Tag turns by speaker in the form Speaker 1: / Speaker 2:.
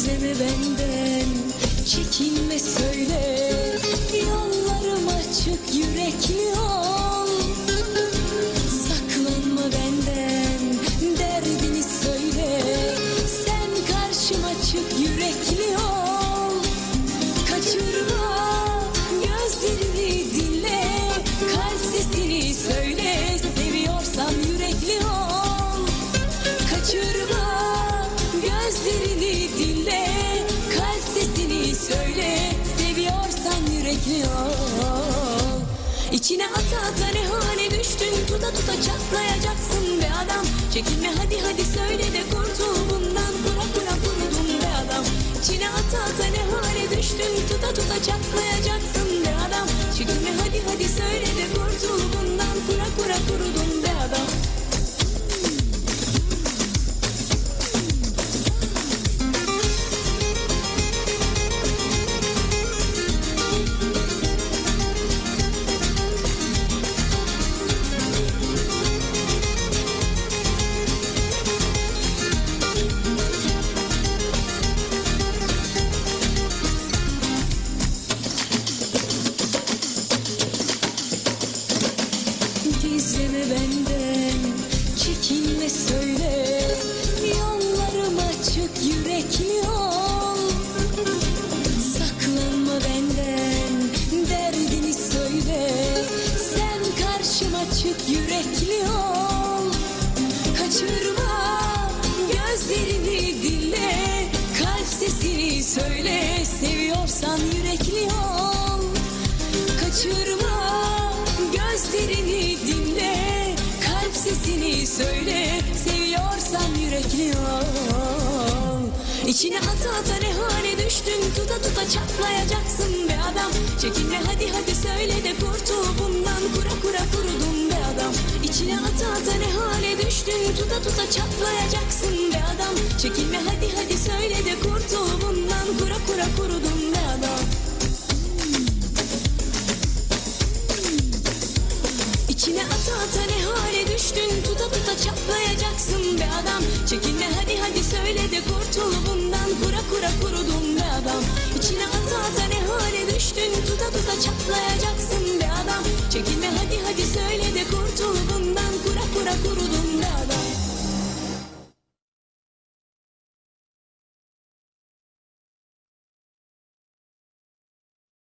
Speaker 1: Gizleme benden çekinme söyle. Yollarım açık yürekli Ol İçine ata ata ne hale düştün? Tuta tuta çatlayacaksın be adam. Çekinme hadi hadi söyle de kurtul bundan. Kura kura kurudum be adam. İçine ata ata ne hale düştün? Tuta tuta çatlayacaksın Gizleme benden? Çekinme söyle Yollarım açık yürekli ol Saklanma benden Derdini söyle. Sen karşıma çık yürekli ol Kaçırma gözlerini dinle. Kalp sesini söyle Seviyorsan yürekli ol Kaçırma gözlerini sesini söyle Seviyorsan yürekli ol. İçine ata ata ne hale düştün Tuta tuta çatlayacaksın be adam. Çekinme hadi hadi söyle de kurtul bundan. Kura kura kurudum be adam. İçine ata ata ne hale düştün Tuta tuta çatlayacaksın be adam. Çekinme Tuta çatlayacaksın be adam. Çekinme hadi hadi söyle de kurtul bundan. Kura kura kurudum be adam. İçine ata ata ne hale düştün? Tuta tuta çatlayacaksın